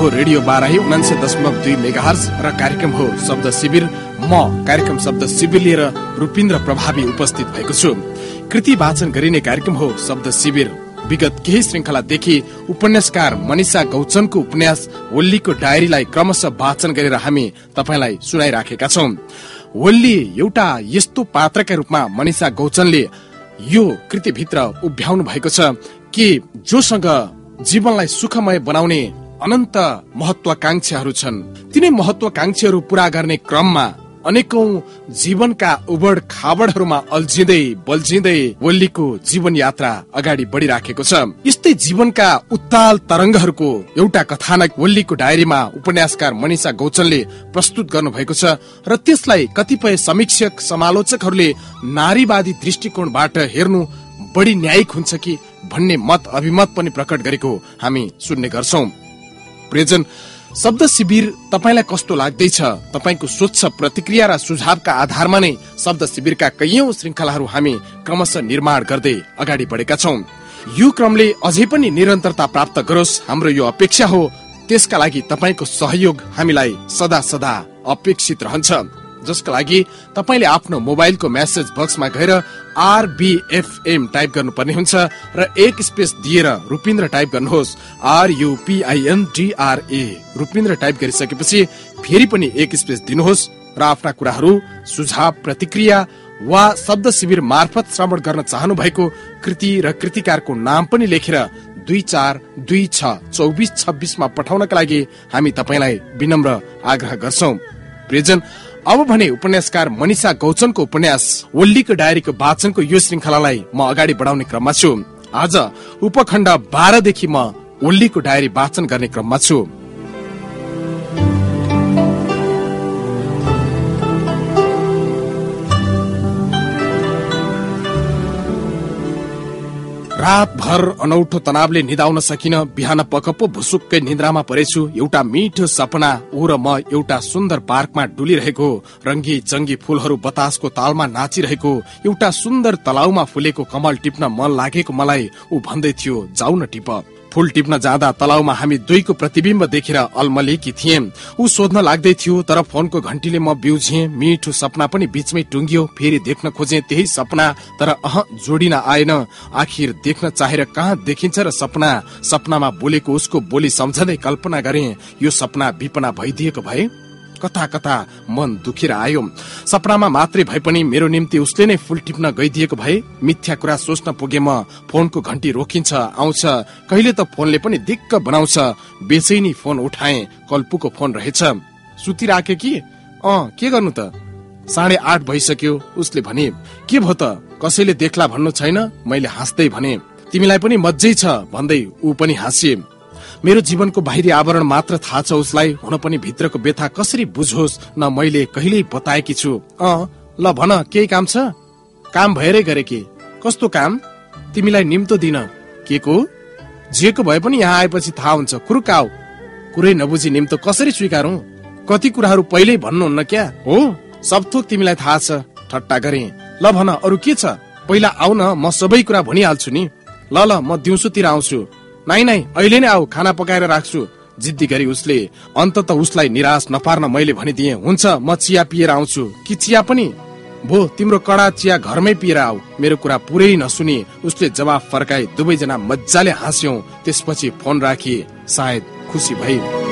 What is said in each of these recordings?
हो रेडियो बाराही उनान्से दशमलव दुई मेगाहर्स र कार्यक्रम हो शब्द शिविर। म कार्यक्रम शब्द शिविर लिएर रूपिन्द्र प्रभावी उपस्थित भएको छु। कृति वाचन गरिने कार्यक्रम हो शब्द शिविर। विगत केही श्रृङ्खलादेखि उपन्यासकार मनिषा गौचनको उपन्यास वल्लीको डायरीलाई क्रमशः वाचन गरेर हामी तपाईँलाई सुनाइराखेका छौँ। वल्ली एउटा यस्तो पात्रका रूपमा मनिषा गौचनले यो कृतिभित्र उभ्याउनु भएको छ कि जोसँग जीवनलाई सुखमय बनाउने अनन्त महत्वाकांक्षाहरू छन्। तिनै महत्वाकांक्षाहरू पूरा गर्ने क्रममा अनेकौं जीवनका उबड खाबडहरूमा अल्झिँदै बल्झिँदै वल्लीको जीवन यात्रा अगाडि बढिराखेको छ। यस्तै जीवनका उत्ताल तरङ्गहरूको एउटा कथानक वल्लीको डायरीमा उपन्यासकार मनिषा गौचनले प्रस्तुत गर्नु भएको छ र त्यसलाई कतिपय समीक्षक समालोचकहरूले नारीवादी दृष्टिकोणबाट हेर्नु बढी न्यायिक हुन्छ कि भन्ने मत अभिमत पनि प्रकट गरेको हामी सुन्ने गर्छौं। प्रियजन शब्द शिविर तपाईँलाई कस्तो लाग्दैछ? तपाईँको स्वच्छ प्रतिक्रिया र सुझावका आधारमा नै शब्द शिविरका कैयौं श्रृङ्खलाहरू हामी क्रमशः निर्माण गर्दै अगाडि बढेका छौं। यो क्रमले अझै पनि निरन्तरता प्राप्त गरोस् हाम्रो यो अपेक्षा हो। त्यसका लागि तपाईँको सहयोग हामीलाई सदा सदा अपेक्षित रहन्छ। जसका लागि तपाईँले आफ्नो मोबाइलको मेसेज बक्समा गएर आरबिएफएम टाइप गर्नुपर्ने हुन्छ र एक स्पेस दिएर रुपिन्द्र टाइप गर्नुहोस्। आरयुपिआइएनडिआरए रुपिन्द्र टाइप गरिसकेपछि फेरि पनि एक स्पेस दिनुहोस् र आफ्ना कुराहरू सुझाव प्रतिक्रिया वा शब्द शिविर मार्फत श्रवण गर्न चाहनु भएको कृति र कृतिकारको नाम पनि लेखेर दुई चार दुई छ चौबिस छब्बिसमा पठाउनका लागि हामी तपाईँलाई विनम्र आग्रह गर्छौ। प्रियजन अब भने उपन्यासकार मनिषा गौचनको उपन्यास वल्लीको डायरीको वाचनको यो श्रृङ्खलालाई म अगाडि बढाउने क्रममा छु। आज उपखण्ड बाह्रदेखि म वल्लीको डायरी वाचन गर्ने क्रममा छु। रातभर अनौठो तनावले निदाउन सकिन बिहान पकप्पो भुसुक्कै निन्द्रामा परेछु एउटा मिठो सपना ऊ र म एउटा सुन्दर पार्कमा डुलिरहेको रङ्गी चङ्गी फूलहरू बतासको तालमा नाचिरहेको एउटा सुन्दर तलाउमा फुलेको कमल टिप्न मन लागेको मलाई ऊ भन्दै थियो जाउ न टिप। फुल टिप्न जाँदा तलाउमा हामी दुईको प्रतिबिम्ब देखेर अलमलेकी थिए। ऊ सोध्न लाग्दै थियो तर फोनको घन्टीले म बिउझे मिठो सपना पनि बीचमै टुङ्गियो फेरि देख्न खोजे त्यही सपना तर अह जोडिन आएन। आखिर देख्न चाहेर कहाँ देखिन्छ र सपना? सपनामा बोलेको उसको बोली सम्झँदै कल्पना गरे यो सपना विपना भइदिएको भए कता कता मन दुखेर आयो। सपनामा मात्रै भए पनि मेरो निम्ति उसले नै फुल टिप्न गइदिएको भए मिथ्या कुरा सोच्न पुगे म फोनको घन्टी रोकिन्छ आउँछ। कहिले त फोनले पनि दिक्क बनाउँछ। बेचैनी फोन उठाए कल्पुको फोन रहेछ। सुतिराखे कि? अ के गर्नु त? साढे आठ भइसक्यो उसले भने के भयो त? कसैले देख्ला भन्नु छैन? मैले हाँस्दै भने तिमीलाई पनि मजै छ भन्दै ऊ पनि हाँसिए मेरो जीवनको बाहिरी आवरण मात्र थाहा छ उसलाई हुन पनि भित्रको व्यथा कसरी बुझोस् न मैले कहिल्यै बताएकी छु। अ ल भन केही काम छ? काम भएरै गरे के? कस्तो काम? तिमीलाई निम्तो दिन। के को? जेको भए पनि यहाँ आएपछि थाहा हुन्छ कुरुकाउ कुरै नबुझी निम्तो कसरी स्वीकारौं? कति कुराहरू पहिल्यै भन्नुहुन्न क्या? हो सब थोक तिमीलाई थाहा छ ठट्टा गरे। ल भन अरू के छ? पहिला आउ न म सबै कुरा भनिहाल्छु नि। ल ल म दिउँसोतिर आउँछु। नाइ नाइ अहिले नै आऊ खाना पकाएर राख्छु। जिद्दी गरी उसले अन्तत उसलाई निराश नपार्न मैले भनिदिए। हुन्छ म चिया पिएर आउँछु। कि चिया पनि? भो तिम्रो कडा चिया घरमै पिएर आऊ। मेरो कुरा पुरै नसुनी। उसले जवाफ फर्काए दुवैजना मजाले हाँस्यौ। त्यसपछि फोन राखी सायद खुसी भई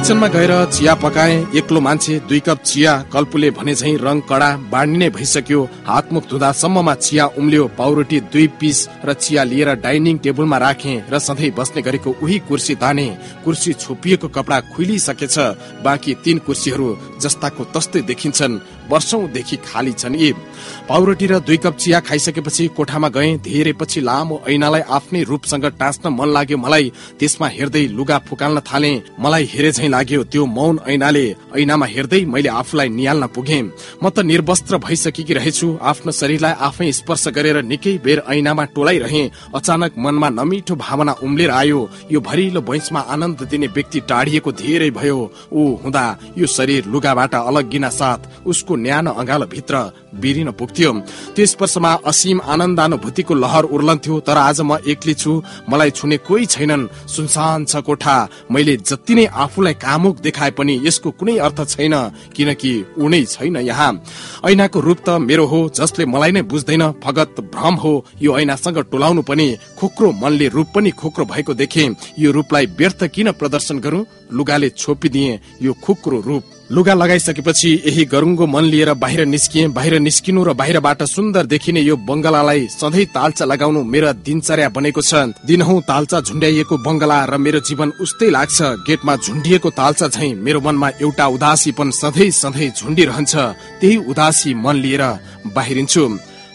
किचनमा गएर चिया पकाए। एक्लो मान्छे दुई कप चिया कल्पुले भने झै रङ कडा बाँड्ने भइसक्यो। हातमुख धुँदासम्ममा चिया उम्ल्यो। पाउरोटी दुई पिस र चिया लिएर डाइनिङ टेबलमा राखे र सधैँ बस्ने गरेको उही कुर्सी ताने। कुर्सी छोपिएको कपडा खुलिसकेछ। बाँकी तीन कुर्सीहरू जस्ताको तस्तै देखिन्छन्। वर्षौंदेखि खाली छन् यी। पाउरोटी र दुई कप चिया खाइसकेपछि कोठामा गए। धेरै पछि लामो ऐनालाई आफ्नै रूपसँग टाँच्न मन लाग्यो मलाई। त्यसमा हेर्दै लुगा फुकाल्न थाले। मलाई हेरे झै लाग्यो त्यो मौन ऐनाले ऐनामा हेर्दै मैले आफूलाई निहाल्न पुगे। म त निर्वस्त्र भइसकेकी रहेछु। आफ्नो शरीरलाई आफै स्पर्श गरेर निकै बेर ऐनामा टोलाइरहे। अचानक मनमा नमिठो भावना उम्लेर आयो। यो भरिलो बैंसमा आनन्द दिने व्यक्ति टाढिएको धेरै भयो। ऊ हुँदा यो शरीर लुगाबाट अलग्गिन साथ। उसको न्यानो अँगालो भित्र बिरिन पुग्थ्यो। त्यो स्पर्शमा असीम आनन्दानुभूतिको लहर उर्लन्थ्यो तर आज म एक्लै छु मलाई छुने कोही छैनन्। सुनसान छ कोठा मैले जति नै आफूलाई कामुक देखाए पनि यसको कुनै अर्थ छैन किनकि ऊ नै छैन यहाँ। ऐनाको रूप त मेरो हो जसले मलाई नै बुझ्दैन फगत भ्रम हो। यो ऐनासँग टोलाउनु पनि खोक्रो मनले रूप पनि खोक्रो भएको देखे। यो रूपलाई व्यर्थ किन प्रदर्शन गरौं? लुगाले छोपिदिए यो खुक्रो रूप। लुगा लगाइसकेपछि यही गरुङ्गो मन लिएर बाहिर निस्किए। बाहिर निस्किनु र बाहिरबाट सुन्दर देखिने यो बङ्गलालाई सधैँ तालचा लगाउनु मेरो दिनचर्या बनेको छ। दिनहौ तालचा झुन्ड्याइएको बङ्गला र मेरो जीवन उस्तै लाग्छ। गेटमा झुन्डिएको तालचा झै मेरो मनमा एउटा उदासीपन सधैँ सधैँ झुन्डिरहन्छ। त्यही उदासी मन लिएर बाहिरिन्छु।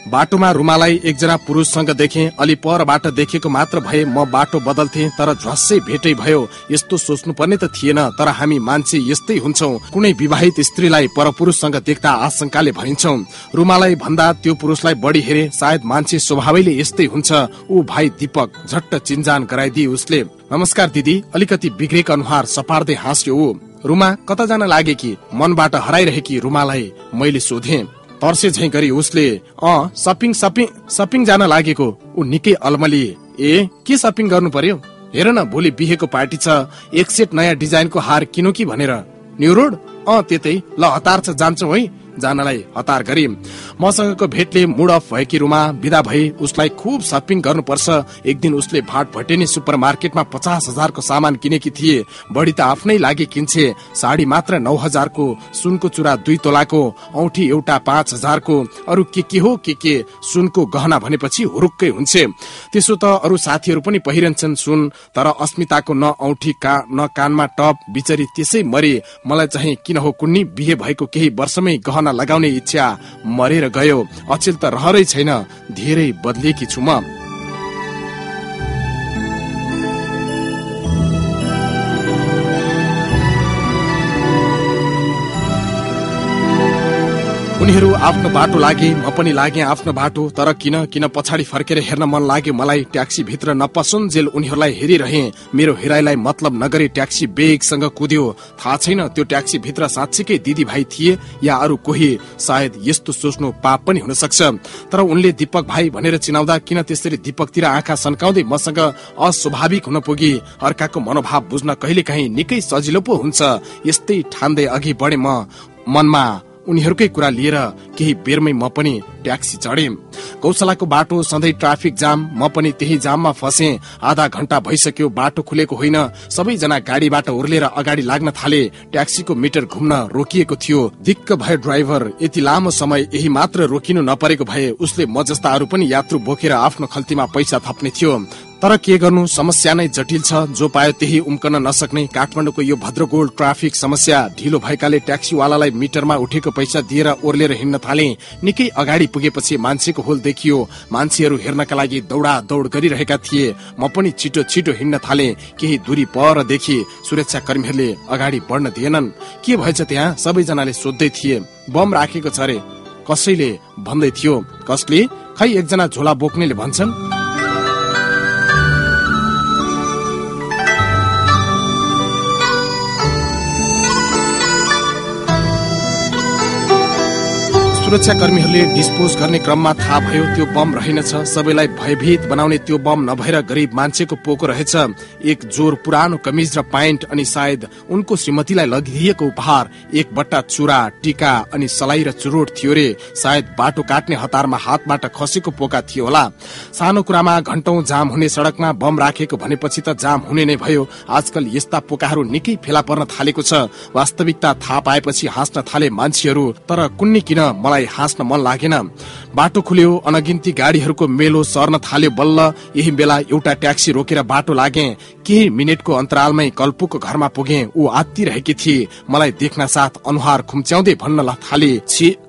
बाटोमा रुमालाई एकजना पुरुषसँग देखे। अलि परबाट देखेको मात्र भए म बाटो बदल्थे तर झ्वासै भेटै भयो। यस्तो सोच्नु पर्ने त थिएन तर हामी मान्छे यस्तै हुन्छौ। कुनै विवाहित स्त्रीलाई परपुरुषसँग देख्दा आशंकाले भरिन्छौ। रुमालाई भन्दा त्यो पुरुषलाई बढी हेरे सायद मान्छे स्वभावैले यस्तै हुन्छ। ऊ भाइ दीपक झट्ट चिन्जान गराइदिए उसले। नमस्कार दिदी अलिकति बिग्रेको अनुहार सपार्दै हाँस्यो ऊ। रुमा कता जान लागे कि? मनबाट हराइरहेकी रुमालाई मैले सोधे। तर्से झै गरी उसले अ सपिङ सपिङ सपिङ जान लागेको। ऊ निकै अलमली ए के सपिङ गर्नु पर्यो? हेर न भोलि बिहेको पार्टी छ। एक सेट नयाँ डिजाइनको हार किनो कि भनेर। New road? अ त्यतै। ल हतार छ जान्छौ है। जानलाई हतार गरे मसँगको भेटले मुड अफ भएकी रुमा विदा भए उसलाई खुब सपिङ गर्नुपर्छ। एक दिन उसले भाट भटेनी सुपर मार्केटमा पचास हजारको सामान किनेकी थिए। बढी त आफ्नै लागि किन्छे। साडी मात्र नौ हजारको सुनको चुरा दुई तोलाको औठी एउटा पाँच हजारको अरू के के हो के के सुनको गहना भनेपछि हुरुक्कै हुन्छ। त्यसो त अरू साथीहरू पनि पहिरन्छन् सुन तर अस्मिताको न औठी का न कानमा टप बिचरी त्यसै मरे। मलाई चाहिँ किन हो कुन्नी बिहे भएको केही वर्षमै गहना लगाउने इच्छा मरेर गयो। अचेल त रहरै छैन। धेरै बदलिएकी छु म। उनीहरू आफ्नो बाटो लागे म पनि लागे आफ्नो बाटो तर किन किन पछाडि फर्केर हेर्न मन लाग्यो? मलाई ट्याक्सी भित्र नपसुन्जेल उनीहरूलाई हेरिरहे। मेरो हेराइलाई मतलब नगरी ट्याक्सी बेगसँग कुद्यो। थाहा छैन त्यो ट्याक्सी भित्र साँच्चीकै दिदी भाइ थिए या अरू कोही। सायद यस्तो सोच्नु पाप पनि हुन सक्छ तर उनले दीपक भाइ भनेर चिनाउँदा किन त्यसरी दीपकतिर आँखा सन्काउँदै मसँग अस्वाभाविक हुन पुगे? अर्काको मनोभाव बुझ्न कहिले काहीँ निकै सजिलो पो हुन्छ। यस्तै ठान्दै अघि बढे म मनमा उनीहरूकै कुरा लिएर केही बेरमै म पनि ट्याक्सी चढे। गौशालाको बाटो सधैँ ट्राफिक जाम म पनि त्यही जाममा फसे। आधा घण्टा भइसक्यो बाटो खुलेको होइन। सबैजना गाडीबाट उर्लेर अगाडि लाग्न थाले। ट्याक्सीको मिटर घुम्न रोकिएको थियो। दिक्क भए ड्राइभर। यति लामो समय यही मात्र रोकिनु नपरेको भए उसले म जस्ता अरू पनि यात्रु बोकेर आफ्नो खल्तीमा पैसा थप्ने थियो। तर के गर्नु? समस्या नै जटिल छ। जो पायो त्यही उम्कन नसक्ने। काठमाडौँको यो भद्रगोल ट्राफिक समस्या ढिलो भएकाले ट्याक्सीवालालाई मिटरमा उठेको पैसा दिएर ओर्लेर हिँड्न थाले। निकै अगाडि पुगेपछि मान्छेको होल देखियो। मान्छेहरू हेर्नका लागि दौडा दौड गरिरहेका थिए। म पनि छिटो छिटो हिँड्न थाले। केही दूरी सुरक्षा कर्मीहरूले अगाडि बढ्न दिएनन्। के भएछ त्यहाँ? सबैजनाले सोध्दै थिए। बम राखेको छ अरे। कसैले भन्दै थियो कसले? खै एकजना झोला बोक्नेले भन्छन्? सुरक्षा कर्मीहरूले डिस्पोज गर्ने क्रममा थाहा भयो त्यो बम रहेनछ। सबैलाई भयभीत बनाउने त्यो बम नभएर गरिब मान्छेको पोको रहेछ। एक जोर पुरानो कमिज र प्यान्ट अनि सायद उनको श्रीमतीलाई लगिदिएको उपहार एक बट्टा चुरा टिका अनि सलाई र चुरोट थियो रे। सायद बाटो काट्ने हतारमा हातबाट खसेको पोका थियो होला। सानो कुरामा घण्टौं जाम हुने सड़कमा बम राखेको भनेपछि त जाम हुने नै भयो। आजकल यस्ता पोकाहरू निकै फेला पर्न थालेको छ। वास्तविकता थाहा पाएपछि हाँस्न थाले मान्छेहरू। तर कुन्नी किन मलाई हाँस्न मन लागेन। बाटो खुल्यो अनगिन्ती गाडीहरूको मेलो सर्न थाल्यो बल्ल। यही बेला एउटा ट्याक्सी रोकेर बाटो लागे। केही मिनटको अन्तरालमै कल्पुको घरमा पुगे। ऊ आत्तिरहेकी थिए। मलाई देख्न साथ अनुहार खुम्च्याउँदै भन्न थाले।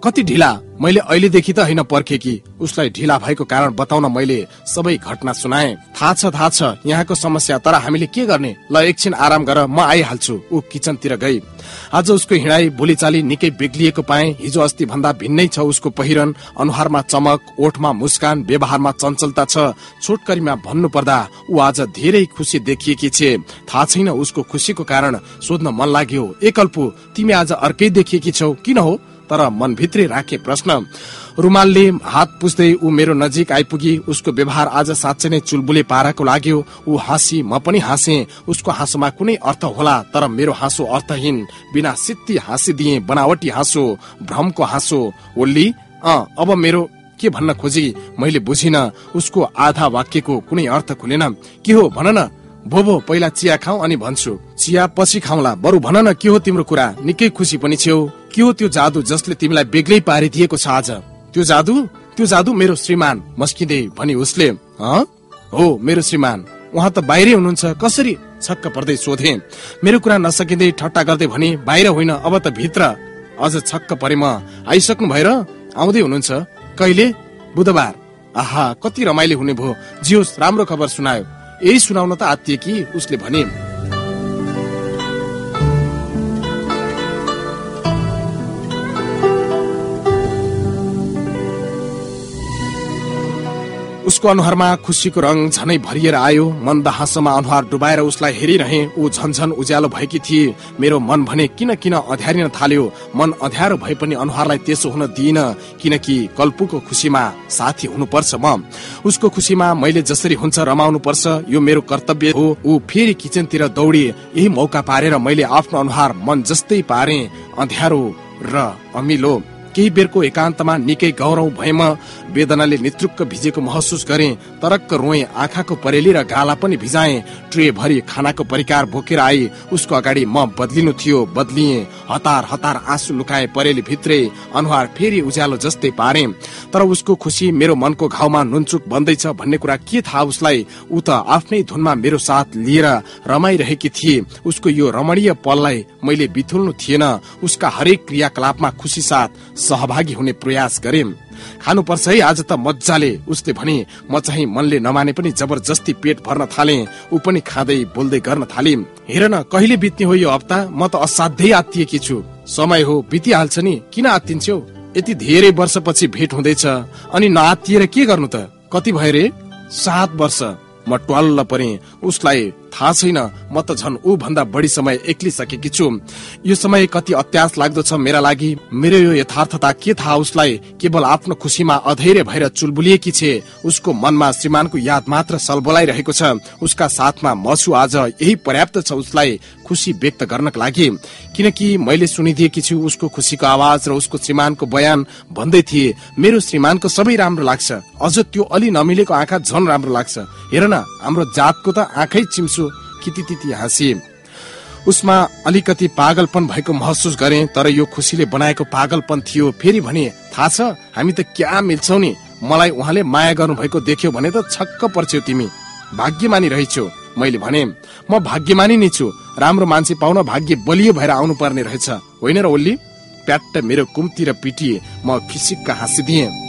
कति ढिला? मैले अहिलेदेखि त होइन पर्खेकी उसलाई ढिला भएको कारण बताउन मैले सबै घटना सुनाए। थाहा छ थाहा छ यहाँको समस्या तर हामीले के गर्ने? ल एकछिन आराम गर म आइहाल्छु। ऊ किचनतिर गई। आज उसको हिँडाई बोलीचाली निकै बेग्लिएको पाए। हिजो अस्ति भन्दा भिन्नै छ उसको पहिरन। अनुहारमा चमक ओठमा मुस्कान व्यवहारमा चञ्चलता छ। छोटकरीमा भन्नु पर्दा ऊ आज धेरै खुसी देखिएकी छे। थाहा छैन उसको खुसीको कारण सोध्न मन लाग्यो। एकल्पु तिमी आज अर्कै देखिएकी छौ। किन हो? तर मनभित्रै राखे प्रश्न। रुमालले हात पुस्दै ऊ मेरो नजिक आइपुगी उसको व्यवहार आज साँच्चै नै चुलबुले पाराको लाग्यो। ऊ हाँसी म पनि हाँसे। उसको हाँसोमा कुनै अर्थ होला तर मेरो हाँसो अर्थहीन। बिना सित्ती हाँसिदिए बनावटी हाँसो भ्रमको हाँसो। ओल्ली अ अब मेरो के भन्न खोजी? मैले बुझिन उसको आधा वाक्यको कुनै अर्थ खुलेन। के हो भन न। भो भो पहिला चिया खाऊ अनि भन्छु। चिया पछि खाउँला। बरु भन न के हो तिम्रो कुरा? निकै खुसी पनि छेउ। के हो त्यो जादु जसले तिमीलाई बेग्लै पारिदिएको छ आज? त्यो जादु? त्यो जादु मेरो श्रीमान मस्किँदै भनी उसले हो? मेरो श्रीमान। उहाँ त बाहिरै हुनुहुन्छ कसरी छक्क पर्दै सोधे? मेरो कुरा नसकिँदै ठट्टा गर्दै भने बाहिर होइन अब त भित्र। अझ छक्क परे म। आइसक्नु भएर आउँदै हुनुहुन्छ। कहिले? बुधबार। आहा कति रमाइलो हुने भयो। जियोस् राम्रो खबर सुनायो। यही सुनाउन त आत्तिए कि? उसले भने उसको अनुहारमा खुसीको रङ झनै भरिएर आयो। मन्द हाँसोमा अनुहार डुबाएर उसलाई हेरिरहे। ऊ झन्झन उज्यालो भएकी थिए। मेरो मन भने किन किन अध्यारिन थाल्यो? मन अध्यारो भए पनि अनुहारलाई त्यसो हुन दिइन। किनकि कल्पुको खुसीमा साथी हुनुपर्छ म। उसको खुसीमा मैले जसरी हुन्छ रमाउनु पर्छ यो मेरो कर्तव्य हो। ऊ फेरि किचनतिर दौडी यही मौका पारेर मैले आफ्नो अनुहार मन जस्तै पारे। अध्यारो र अमिलो। केही बेरको एकान्तमा निकै गौरव भएमा वेदनाले नेतृत्व भिजेको महसुस गरे तरक्क रोए आँखाको परेली र गाला पनि भिजाए। ट्रे भरि खानाको परिकार बोकेर आए उसको अगाडि म बदलिनु थियो बदलिए। हतार हतार आँसु लुकाए परेली भित्रै अनुहार फेरि उज्यालो जस्तै पारे। तर उसको खुसी मेरो मनको घाउमा नुनचुक बन्दैछ भन्ने कुरा के थाहा उसलाई? ऊ त आफ्नै धुनमा मेरो साथ लिएर रमाइरहेकी थिए। उसको यो रमणीय पललाई मैले बिथुल्नु थिएन। उसका हरेक क्रियाकलापमा खुसी साथ सहभागी हुने प्रयास गरे। खानुपर्छ है आज त मजाले उसले भने म चाहिँ मनले नमाने पनि जबरजस्ती पेट भर्न थाले। ऊ पनि खाँदै बोल्दै गर्न थाले हेर न कहिले बित्ने हो यो हप्ता? म त असाध्यै आत्तिएकी छु। समय हो बितिहाल्छ नि। किन आत्तिन्छौ? यति धेरै वर्षपछि भेट हुँदैछ। अनि नआत्तिएर के गर्नु त? कति भयो रे? सात वर्ष। म ट्वाल्ल परे। उसलाई थाहा छैन। म त झन् ऊ भन्दा बढी समय एक्लिसकेकी छु। यो समय कति अत्यास लाग्दो छ मेरा लागि। मेरो यो यथार्थता के थाहा उसलाई? केवल आफ्नो खुसीमा अधैर्य भएर चुलबुलिएकी छे। उसको मनमा श्रीमानको याद मात्र सलबोलाइरहेको छ। उसका साथमा म छु आज। यही पर्याप्त छ उसलाई खुसी व्यक्त गर्नको लागि। किनकि मैले सुनिदिएकी छु उसको खुसीको आवाज र उसको श्रीमानको बयान भन्दै थिए। मेरो श्रीमानको सबै राम्रो लाग्छ। अझ त्यो अलि नमिलेको आँखा झन राम्रो लाग्छ। हेर न हाम्रो जातको त आँखै चिम्सु। किति हाँसिए उसमा अलिकति पागलपन भएको महसुस गरे तर यो खुसीले बनाएको पागलपन थियो। फेरि भने थाहा छ हामी त क्या मिल्छौ नि? मलाई उहाँले माया गर्नु भएको देख्यो भने त छक्क पर्छौ तिमी। भाग्यमानी रहेछौ। मैले भने म भाग्यमानी नै छु। राम्रो मान्छे पाउन भाग्य बलियो भएर आउनु पर्ने रहेछ। होइन र ओल्ली? प्याट्ट मेरो कुम्ती र पिटिए म फिसिक्क हाँसिदिएँ।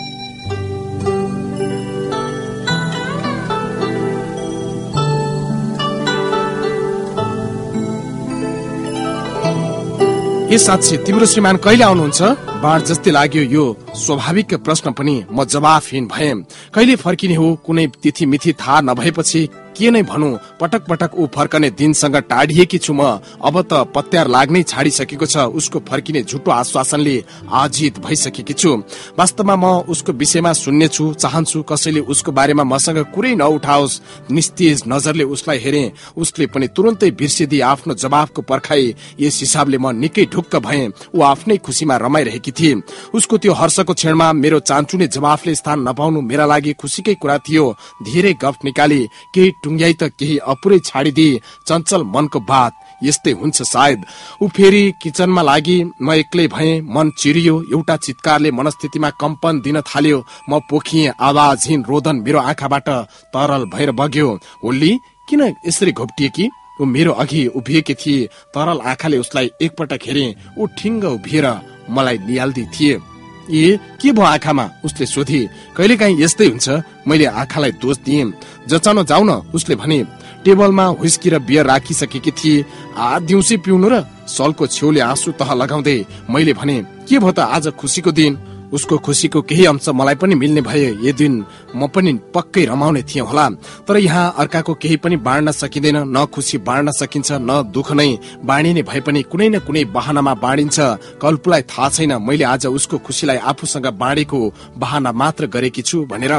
ए साँच्ची तिम्रो श्रीमान कहिले आउनुहुन्छ? बाढ जस्तै लाग्यो यो। स्वाभाविक प्रश्न पनि म जवाफहीन भए। कहिले फर्किने हो कुनै तिथि मिथि थाहा नभएपछि के नै भनौँ पटक पटक ऊ फर्कने दिनसँग टाढिएकी छु म। अब त पत्यार लाग्नै छाडिसकेको छ उसको फर्किने झुटो आश्वासनले आजित भइसकेकी छु। वास्तवमा म उसको विषयमा सुन्ने छु चाहन्छु कसैले उसको बारेमा मसँग कुरै नउठाओस्। निस्तेज नजरले उसलाई हेरे उसले पनि तुरन्तै बिर्सिदिए आफ्नो जवाफको पर्खाई यस हिसाबले म निकै ढुक्क भए। ऊ आफ्नै खुसीमा रमाइरहेकी थिए उसको त्यो हर्षको क्षणमा मेरो चान्चुने जवाफले स्थान नपाउनु मेरा लागि खुसीकै कुरा थियो। धेरै गफ निकाली केही टुङ्ग्याई त केही अपुरै छाडिदिए चञ्चल मनको बात यस्तै हुन्छ सायद। ऊ फेरि किचनमा लागि म एक्लै भए मन चिरियो एउटा चितकारले मनस्थितिमा कम्पन दिन थाल्यो। म पोखिए आवाजहीन रोदन मेरो आँखाबाट तरल भएर बग्यो। होली किन यसरी घोप्टिए कि? ऊ मेरो अघि उभिएकी थिए तरल आँखाले उसलाई एकपटक हेरे। ऊ ठिङ्ग उभिएर मलाई निहाल्दै थिए। ए के भयो आँखामा? उसले सोधे कहिलेकाहीँ यस्तै हुन्छ? मैले आँखालाई दोष दिएँ। जचाउन जाउ न उसले भने टेबलमा हुस्की र बियर राखिसकेकी थिए। आ दिउँसै पिउनु र सलको छेउले आँसु तह लगाउँदै मैले भने के भयो त आज खुसीको दिन? उसको खुसीको केही अंश मलाई पनि मिल्ने भए यो दिन म पनि पक्कै रमाउने थिएँ होला। तर यहाँ अर्काको केही पनि बाँड्न सकिँदैन। न खुसी बाँड्न सकिन्छ न दुःख नै बाँडिने भए पनि कुनै न कुनै बहानामा बाँडिन्छ। कल्पुलाई थाहा छैन मैले आज उसको खुसीलाई आफूसँग बाँडेको बहाना मात्र गरेकी छु भनेर।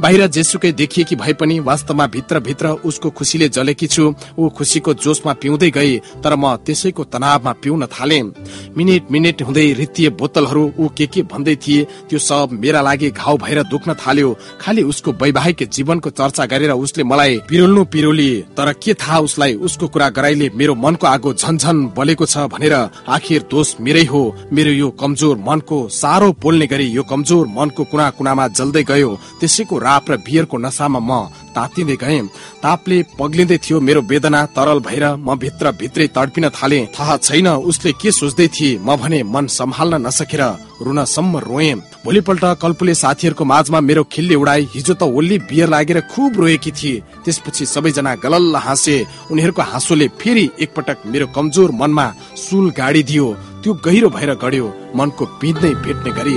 बाहिर जेसुकै देखिएकी भए पनि वास्तवमा भित्र भित्र उसको खुसीले जलेकी छु। ऊ खुसीको जोसमा पिउँदै गए तर म त्यसैको तनावमा पिउन थाले। मिनेट मिनेट हुँदै रित्तीय बोतलहरू ऊ के के भन्दै थिए त्यो सब मेरा लागि घाउ भएर दुख्न थाल्यो। खालि उसको वैवाहिक जीवनको चर्चा गरेर उसले मलाई पिरोल्नु पिरोली तर के थाहा उसलाई उसको कुरा गराइले मेरो मनको आगो झनझन बलेको छ भनेर आखिर दोष मेरै हो। मेरो यो कमजोर मनको साह्रो बोल्ने गरी यो कमजोर मनको कुना कुनामा जल्दै गयो। त्यसैको राप र बियरको नसामा म तातिँदै गए तापले पग्लिँदै थियो मेरो वेदना तरल भएर म भित्र भित्रै तडपिन थाले। थाहा छैन उसले के सोच्दै थिए। म भने मन सम्हाल्न नसकेर रुनसम्म रोए। भोलिपल्ट कल्पुले साथीहरूको माझमा मेरो खिल्ली उडाई। हिजो त ओल्ली बियर लागेर खुब रोएकी थिए। त्यसपछि सबैजना गलल्ल हाँसे। उनीहरूको हाँसोले फेरि एकपटक मेरो कमजोर मनमा सुल गाडी दियो। त्यो गहिरो भएर गड्यो। मनको पिँध्दै भेट्ने गरी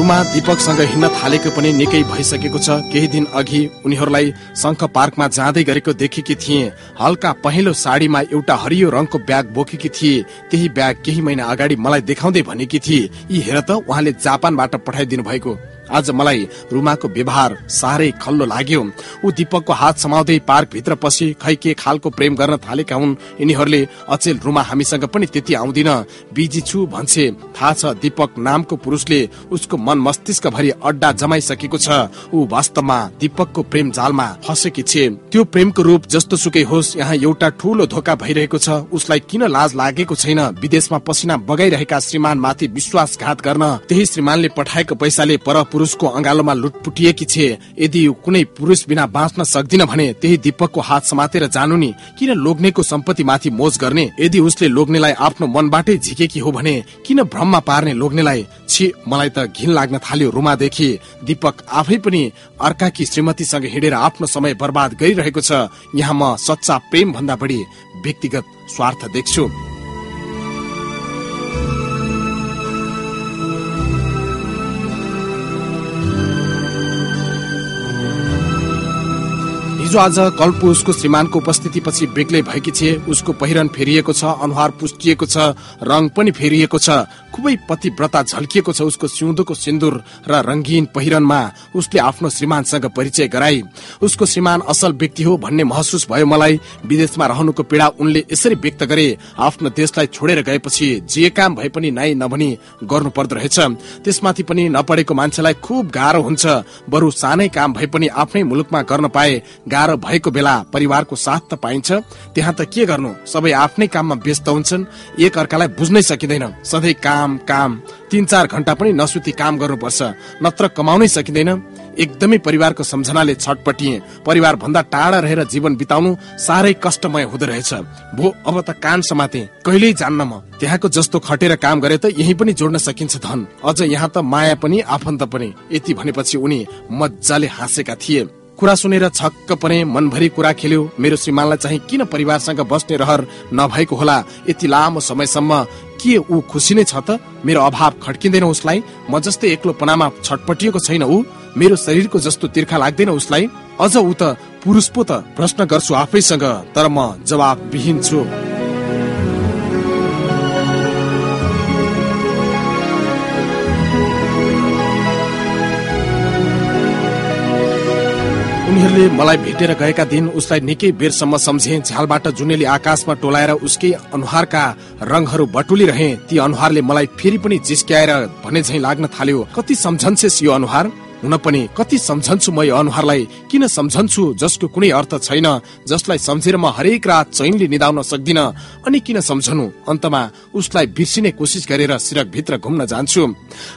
रुमा दीपकसँग हिँड्न थालेको पनि निकै भइसकेको छ। केही दिन अघि उनीहरूलाई शङ्ख पार्कमा जाँदै गरेको देखेकी थिए। हल्का पहेँलो साडीमा एउटा हरियो रङको ब्याग बोकेकी थिए। त्यही ब्याग केही महिना अगाडि मलाई देखाउँदै भनेकी थिए यी हेर त उहाँले जापानबाट पठाइदिनु भएको आज मलाई रुमाको व्यवहार साह्रै खल्लो लाग्यो। ऊ दीपकको हात समाउँदै पार्क भित्र पसी खै के खालको प्रेम गर्न थालेका हुन्। यिनीहरूले अचेल रुमा हामीसँग पनि त्यति आउँदिन। बिजी छु भन्छे। थाहा छ दीपक नामको पुरुषले उसको मन मस्तिष्क भरि अड्डा जमाइसकेको छ। ऊ वास्तवमा दीपकको प्रेम जालमा फसेकी छे। त्यो प्रेमको रूप जस्तो सुकै होस्। यहाँ एउटा ठूलो धोका भइरहेको छ। उसलाई किन लाज लागेको छैन? विदेशमा पसिना बगाइरहेका श्रीमान माथि विश्वासघात गर्न। त्यही श्रीमानले पठाएको पैसाले पर पुरुषको अंगालोमा लुटपुटिएकी छे। यदि कुनै पुरुष बिना बाँच्न सक्दिन भने त्यही दीपकको हात समातेर जानु नि। किन लोग्नेको सम्पत्ति माथि मोज गर्ने? यदि उसले लोग्नेलाई आफ्नो मनबाटै झिकेकी हो भने किन भ्रममा पार्ने लोग्नेलाई? छि मलाई त घिन लाग्न थाल्यो रुमादेखि। दीपक आफै पनि अर्काकी श्रीमतीसँग हिँडेर आफ्नो समय बर्बाद गरिरहेको छ। यहाँ म सच्चा प्रेम भन्दा बढी व्यक्तिगत स्वार्थ देख्छु। हिजो आज उसको श्रीमानको उपस्थिति पछि बेग्लै भएकी छे उसको पहिरन फेरिएको छ अनुहार पुस्टिएको छ रङ पनि फेरिएको छ। खुबै पतिव्रता झल्किएको छ उसको सिउँदोको सिन्दुर र रंगीन पहिरनमा उसले आफ्नो श्रीमानसँग परिचय गराई। उसको श्रीमान असल व्यक्ति हो भन्ने महसुस भयो मलाई। विदेशमा रहनुको पीड़ा उनले यसरी व्यक्त गरे। आफ्नो देशलाई छोडेर गएपछि जे काम भए पनि नाइ नभनी गर्नु पर्दो रहेछ। त्यसमाथि पनि नपढेको मान्छेलाई खुब गाह्रो हुन्छ। बरु सानै काम भए पनि आफ्नै मुलुकमा गर्न पाए गाह्रो भएको बेला परिवारको साथ त पाइन्छ। त्यहाँ त के गर्नु? सबै आफ्नै काममा व्यस्त हुन्छन्। एक अर्कालाई बुझ्नै सकिँदैन। सधैँ काम काम तिन चार घण्टा पनि नसुती काम गर्नुपर्छ। नत्र कमाउनै सकिँदैन। एकदमै परिवारको सम्झनाले छटपटिए। परिवार भन्दा टाढा रहेर जीवन बिताउनु साह्रै कष्टमय हुँदो रहेछ। भो अब त कान समाते। कहिल्यै जान्न म? त्यहाँको जस्तो खटेर काम गरे त यही पनि जोड्न सकिन्छ धन। अझ यहाँ त माया पनि आफन्त पनि। यति भनेपछि उनी मजाले हाँसेका थिए। कुरा सुनेर छक्क परे मनभरि कुरा खेल्यो। मेरो श्रीमानलाई चाहिँ किन परिवारसँग बस्ने रहर नभएको होला? यति लामो समयसम्म के ऊ खुसी नै छ त? मेरो अभाव खड्किँदैन उसलाई। म जस्तै एक्लोपनामा छटपटिएको छैन ऊ। मेरो शरीरको जस्तो तिर्खा लाग्दैन उसलाई। अझ ऊ त पुरुष पो त प्रश्न गर्छु आफैसँग तर म जवाब विहीन छु। उनीहरूले मलाई भेटेर गएका दिन उसलाई निकै बेरसम्म सम्झे। झ्यालबाट जुनेली आकाशमा टोलाएर उसकै अनुहारका रङहरू बटुलिरहे। ती अनुहारले मलाई फेरि पनि जिस्क्याएर भने झै लाग्न थाल्यो। कति सम्झन्छेस यो अनुहार? हुन पनि कति सम्झन्छु म यो अनुहारलाई किन सम्झन्छु जसको कुनै अर्थ छैन जसलाई सम्झेर म हरेक रात चैनले निधाउन सक्दिन अनि किन सम्झनु? अन्तमा उसलाई बिर्सिने कोसिस गरेर सिरक भित्र घुम्न जान्छु।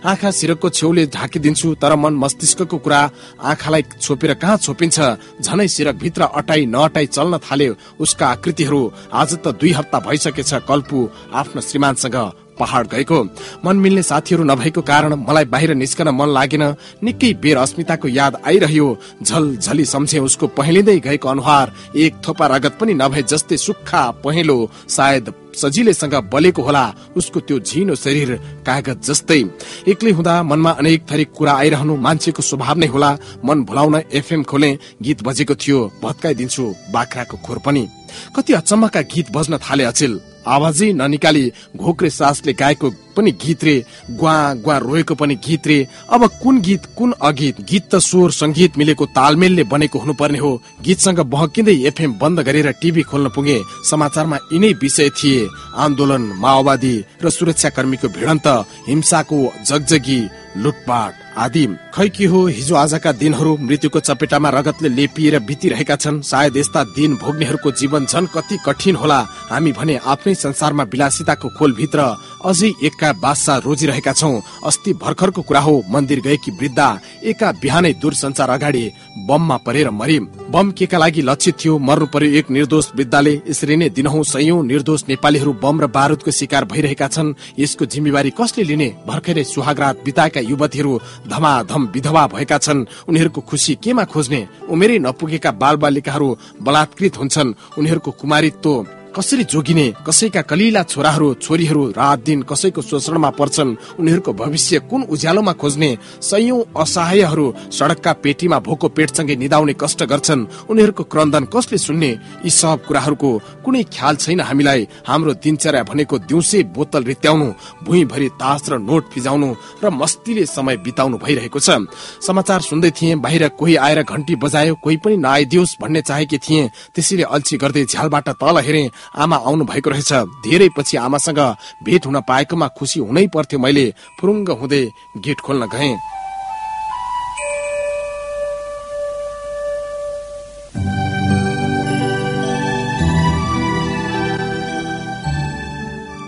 आँखा सिरकको छेउले ढाकिदिन्छु तर मन मस्तिष्कको कुरा आँखालाई छोपेर कहाँ छोपिन्छ? झनै सिरक भित्र अटाई नअटाई चल्न थाल्यो उसका आकृतिहरू। आज त दुई हप्ता भइसकेछ कल्पु आफ्नो श्रीमानसँग। पहाड गएको। मन मिल्ने साथीहरू नभएको कारण मलाई बाहिर निस्कन मन लागेन। निकै बेर अस्मिताको याद आइरह्यो। झल झली सम्झे उसको पहिलिँदै गएको अनुहार। एक थोपा रगत पनि नभए जस्तै सुक्खा पहेँलो। सायद सजिलैसँग बलेको होला। उसको त्यो झिनो शरीर कागज जस्तै। एक्लै हुँदा मनमा अनेक थरी कुरा आइरहनु मान्छेको स्वभाव नै होला। मन भुलाउन एफएम खोले। गीत बजेको थियो। भत्काइदिन्छु बाख्राको खोर पनि। कति अचम्मका गीत बज्न थाले अचेल। आवाजै ननिकाली घोक्रे सासले गाएको पनि गीत रे ग्वा ग्वा रोएको पनि गीत रे। अब कुन गीत कुन अगीत? गीत त स्वर संगीत मिलेको तालमेलले बनेको हुनुपर्ने हो। गीतसँग बहकिँदै एफएम बन्द गरेर टिभी खोल्न पुगे। समाचारमा यिनै विषय थिए। आन्दोलन माओवादी र सुरक्षा कर्मीको भिडन्त हिंसाको जगजगी लुटपाट। आदि खै के हो हिजो आजका दिनहरू मृत्युको चपेटामा रगतले लेपिएर बितिरहेका छन्। सायद यस्ता दिन भोग्नेहरूको जीवन झन कति कठिन होला। हामी भने आफ्नै संसारमा विलासिताको खोलभित्र अझै एकका बादशाह रोजिरहेका छौँ। अस्ति भर्खरको कुरा हो मन्दिर गएकी वृद्धा एका बिहानै दूरसञ्चार अगाडि बममा परेर मरि बम केका लागि लक्षित थियो मर्नु पर्यो एक निर्दोष वृद्धाले। यसरी नै दिनहौ सयौं निर्दोष नेपालीहरू बम र बारुदको शिकार भइरहेका छन्। यसको जिम्मेवारी कसले लिने? भर्खरै सुहागरात बिताएका युवतीहरू धमाधम विधवा भएका छन्। उनीहरूको खुसी केमा खोज्ने? उमेरै नपुगेका बाल बालिकाहरू बलात्कृत हुन्छन्। उनीहरूको कुमारित्व कसरी जोगिने कसैका कलिला छोराहरू छोरीहरू रात दिन कसैको शोषणमा पर्छन् उनीहरूको भविष्य कुन उज्यालोमा खोज्ने सयौं असहायहरू सडकका पेटीमा भोको पेटसँगै निदाउने कष्ट गर्छन् उनीहरूको क्रन्दन कसले सुन्ने? यी सब कुराहरूको कुनै ख्याल छैन हामीलाई। हाम्रो दिनचर्या भनेको दिउँसै बोतल रित्याउनु भुइँभरि तास र नोट फिजाउनु र मस्तीले समय बिताउनु भइरहेको छ। समाचार सुन्दै थिए बाहिर कोही आएर घन्टी बजायो कोही पनि नआइदियोस् भन्ने चाहेकी थिए। त्यसैले अल्छी गर्दै झ्यालबाट तल हेरे आमा आउनु भएको रहेछ। धेरै पछि आमासँग भेट हुन पाएकोमा खुसी हुनै पर्थ्यो। मैले फुरुङ्ग हुँदै गेट खोल्न गएँ।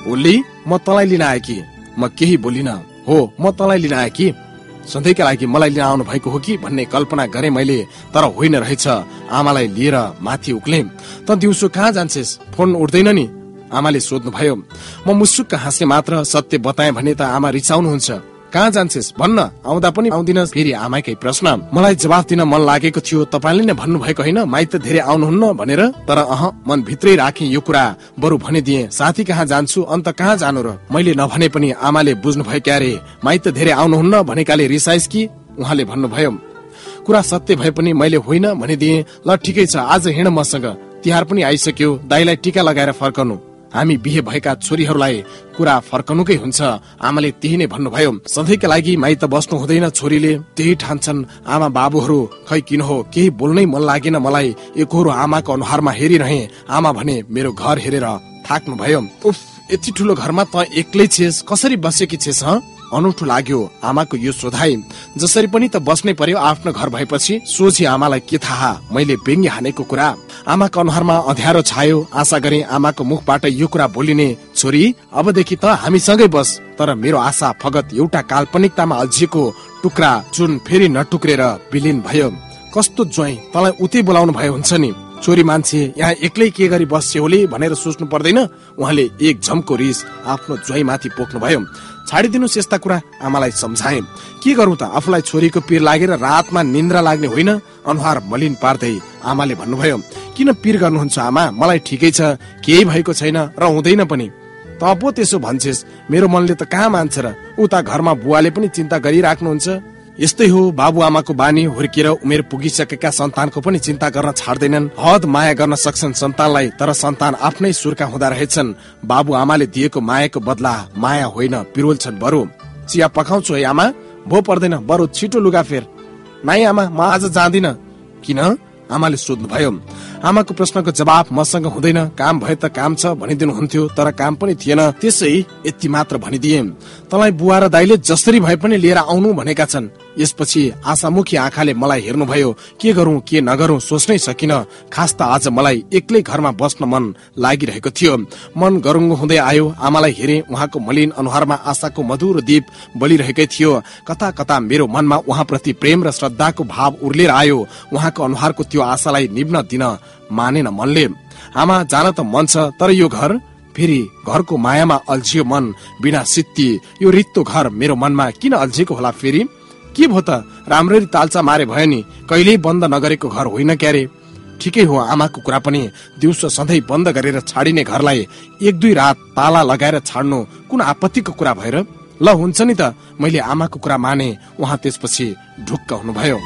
ओली म तँलाई लिन आए कि म केही बोलिन। हो म तँलाई लिन आए कि सधैँका लागि मलाई लिन आउनु भएको हो कि भन्ने कल्पना गरे मैले तर होइन रहेछ। आमालाई लिएर माथि उक्ले त दिउँसो कहाँ जान्छेस? फोन उठ्दैन नि। आमाले सोध्नुभयो म मुसुक्क हाँसे मात्र सत्य बताए भने त आमा रिसाउनुहुन्छ। कहाँ जान्छेस? भन्न। आउँदा पनि आउँदिन फेरि आमाकै प्रश्न। मलाई जवाफ दिन मन लागेको थियो। तपाईँले नै भन्नुभएको होइन माइत धेरै आउनुहुन्न भनेर। तर अह मन भित्रै राखे यो कुरा। बरु भनिदिए साथी कहाँ जान्छु? अन्त कहाँ जानु र? मैले नभने पनि आमाले बुझ्नुभयो क्यारे? माइत धेरै आउनुहुन्न भनेकाले रिसाइस कि? उहाँले भन्नुभयो कुरा सत्य भए पनि मैले होइन भनिदिए। ल ठिकै छ। आज हिँड मसँग। तिहार पनि आइसक्यो। दाईलाई टिका लगाएर फर्कनु। हामी बिहे भएका छोरीहरूलाई कुरा फर्कनुकै हुन्छ। आमाले त्यही नै भन्नुभयो। सधैँका लागि माइत बस्नु हुँदैन छोरीले। त्यही ठान्छन् आमा बाबुहरू। खै किन हो? केही बोल्नै मन लागेन मलाई। एकहोरो आमाको अनुहारमा हेरिरहे। आमा भने मेरो घर हेरेर थाक्नु भयो यति ठुलो घरमा त एक्लै छेस। कसरी बसेकी छेस अनौठो लाग्यो आमाको यो सोधाइ जसरी पनि त बस्नै पर्यो आफ्नो घर भएपछि सोझी आमालाई के थाहा? मैले बेङ्गी हानेको कुरा। आमाको अनुहारमा अध्यारो छायो। आशा गरे आमाको मुखबाट यो कुरा बोलिने छोरी अबदेखि त हामीसँगै बस। तर मेरो आशा फगत एउटा काल्पनिकतामा अल्झिएको टुक्रा जुन फेरि नटुक्रेर विलिन भयो। कस्तो ज्वाइँ तँलाई उतै बोलाउनु भयो हुन्छ नि। छोरी मान्छे यहाँ एक्लै के गरी बस्छ होली भनेर सोच्नु पर्दैन। उहाँले एक झम्को रिस आफ्नो ज्वाइमाथि पोख्नुभयो। छाडिदिनुहोस् यस्ता कुरा आमालाई सम्झाए। के गरौँ त? आफूलाई छोरीको पिर लागेर रातमा निन्द्रा लाग्ने होइन? अनुहार मलिन पार्दै आमाले भन्नुभयो किन पिर गर्नुहुन्छ आमा? मलाई ठिकै छ केही भएको छैन र हुँदैन पनि। त पो त्यसो भन्छेस् मेरो मनले त कहाँ मान्छ र? उता घरमा बुवाले पनि चिन्ता गरिराख्नुहुन्छ। यस्तै हो बाबुआमाको बानी हुर्किएर उमेर पुगिसकेका सन्तानको पनि चिन्ता गर्न छाड्दैनन्। हद माया गर्न सक्छन् सन्तानलाई तर सन्तान आफ्नै सुरका हुँदा रहेछन्। बाबुआमाले दिएको मायाको बदला माया होइन पिरोल छन् बरु। चिया पकाउँछु है आमा भो पर्दैन बरु छिटो लुगा फेर। नाइ आमा म आज जाँदिन। किन? आमाले सोध्नुभयो। आमाको प्रश्नको जवाब मसँग हुँदैन। काम भए त काम छ भनिदिनु हुन्थ्यो तर काम पनि थिएन। त्यसै यति मात्र भनिदिए। तँलाई बुवा र दाईले जसरी भए पनि लिएर आउनु भनेका छन्। यसपछि आशामुखी आँखाले मलाई हेर्नुभयो के गरौँ के नगरौँ सोच्नै सकिन। खास त आज मलाई एक्लै घरमा बस्न मन लागिरहेको थियो। मन गरुङ्गो हुँदै आयो। आमालाई हेरे उहाँको मलिन अनुहारमा आशाको मधुर दीप बलिरहेकै थियो। कता कता मेरो मनमा उहाँप्रति प्रेम र श्रद्धाको भाव उर्लेर आयो। उहाँको अनुहारको त्यो आशालाई निभ्न दिन मानेन मनले। आमा जान त मन छ तर यो घर फेरि घरको मायामा अल्झियो मन बिना सित्ती। यो रित्तो घर मेरो मनमा किन अल्झिएको होला फेरि? के भो त? राम्ररी तालचा मारे भयो नि। कहिल्यै बन्द नगरेको घर होइन क्यारे? ठिकै हो आमाको कुरा पनि दिउँसो सधैँ बन्द गरेर छाडिने घरलाई एक दुई रात ताला लगाएर छाड्नु कुन आपत्तिको कुरा भएर ल हुन्छ नि त। मैले आमाको कुरा माने उहाँ त्यसपछि ढुक्क हुनुभयो।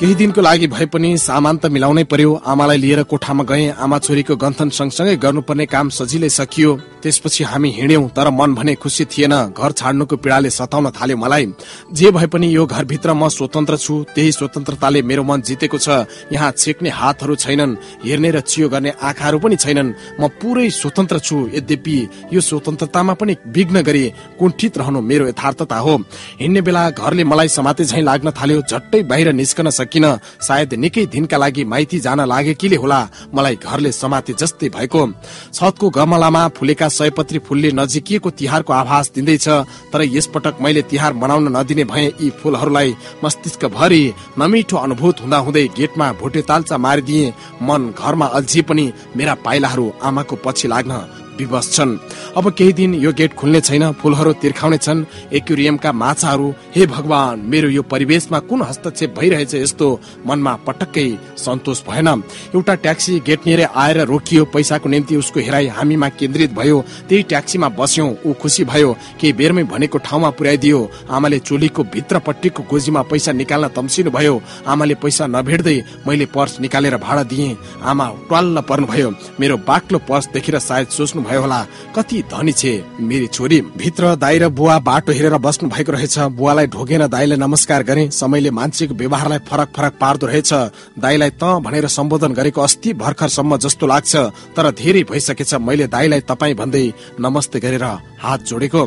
केही दिनको लागि भए पनि सामान त मिलाउनै पर्यो। आमालाई लिएर कोठामा गए। आमा छोरीको गन्थन सँगसँगै गर्नुपर्ने काम सजिलै सकियो। त्यसपछि हामी हिँड्यौं तर मन भने खुसी थिएन। घर छाड्नुको पीड़ाले सताउन थाल्यो मलाई। जे भए पनि यो घरभित्र म स्वतन्त्र छु त्यही स्वतन्त्रताले मेरो मन जितेको छ। यहाँ छेक्ने हातहरू छैनन् हेर्ने र चियो गर्ने आँखाहरू पनि छैनन्। म पुरै स्वतन्त्र छु। यद्यपि यो स्वतन्त्रतामा पनि विघ्न गरी कुण्ठित रहनु मेरो यथार्थता हो। हिँड्ने बेला घरले मलाई समाते झैं लाग्न थाल्यो झट्टै बाहिर निस्कन सकिन। सायद निकै दिनका लागि माइती जान लागेकीले होला। मलाई घरले समाते जस्तै भएको। छतको गमलामा फुलेका सयपत्री फुलले नजिकिएको तिहारको आभास दिँदैछ तर यसपटक मैले तिहार मनाउन नदिने भए यी फुलहरूलाई मस्तिष्क भरि नमिठो अनुभूत हुँदा हुँदै गेटमा भोटे तालचा मारिदिए। मन घरमा अल्झिए पनि मेरा पाइलाहरू आमाको पछि लाग्न विवश छन्। अब केही दिन यो गेट खुल्ने छैन फुलहरू तिर्खाउने छन्। एक्युरियमका माछाहरू हे भगवान मेरो यो परिवेशमा कुन हस्तक्षेप भइरहेछ यस्तो मनमा पटक्कै सन्तोष भएन। एउटा ट्याक्सी गेट निर आएर रोकियो पैसाको निम्ति उसको हेराइ हामीमा केन्द्रित भयो। त्यही ट्याक्सीमा बस्यौं ऊ खुसी भयो। केही बेरमै भनेको ठाउँमा पुर्याइदियो। आमाले चोलीको भित्रपट्टिको गोजीमा पैसा निकाल्न तम्सिनु भयो। आमाले पैसा नभेट्दै मैले पर्स निकालेर भाडा दिए। आमा ट्वाल्ल पर्नुभयो। मेरो बाक्लो पर्स देखेर सायद सोच्नु भयो होला। कति धनी छे मेरी छोरी। भित्र दाई र बुवा बाटो हेरेर बस्नु भएको रहेछ। बुवालाई ढोगेर दाईलाई नमस्कार गरे। समयले मान्छेको व्यवहारलाई फरक फरक पार्दो रहेछ। दाईलाई त भनेर सम्बोधन गरेको अस्ति भर्खरसम्म जस्तो लाग्छ। तर धेरै भइसकेछ। मैले दाईलाई तपाईँ भन्दै नमस्ते गरेर हात जोडेको।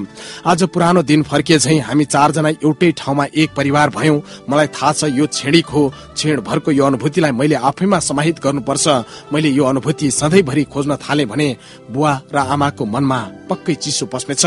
आज पुरानो दिन फर्किए झै हामी चारजना एउटै ठाउँमा एक परिवार भयौं। मलाई थाहा छ यो छेडिक हो। छेड भरको यो अनुभूतिलाई मैले आफैमा समाहित गर्नुपर्छ। मैले यो अनुभूति सधैँभरि खोज्न थाले भने बुवा र आमाको मनमा पक्कै चिसो पस्नेछ।